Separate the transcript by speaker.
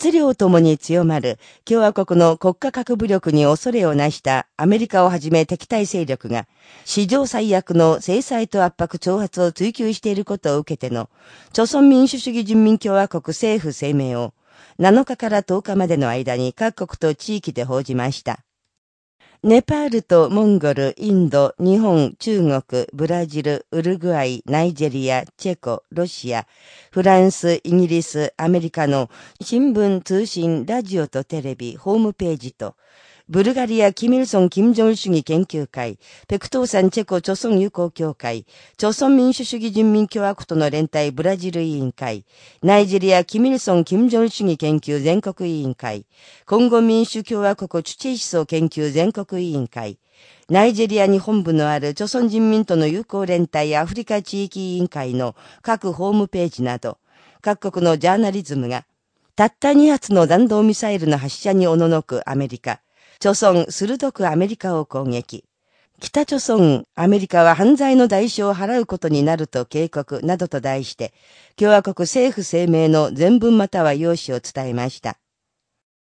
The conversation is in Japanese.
Speaker 1: 質量ともに強まる共和国の国家核武力に恐れをなしたアメリカをはじめ敵対勢力が史上最悪の制裁と圧迫挑発を追求していることを受けての、朝鮮民主主義人民共和国政府声明を7日から10日までの間に各国と地域で報じました。ネパールとモンゴル、インド、日本、中国、ブラジル、ウルグアイ、ナイジェリア、チェコ、ロシア、フランス、イギリス、アメリカの新聞、通信、ラジオとテレビ、ホームページと、ブルガリア・キミルソン・キム・ジョン主義研究会、ペクトーサン・チェコ・チョソン友好協会、チョソン民主主義人民共和国との連帯ブラジル委員会、ナイジェリア・キミルソン・キム・ジョン主義研究全国委員会、コンゴ民主共和国チュチェ思想研究全国委員会、ナイジェリアに本部のある、朝鮮人民との友好連帯アフリカ地域委員会の各ホームページなど、各国のジャーナリズムが、たった2発の弾道ミサイルの発射におののくアメリカ、朝鮮鋭くアメリカを攻撃。北朝鮮、アメリカは犯罪の代償を払うことになると警告などと題して、共和国政府声明の全文または用紙を伝えました。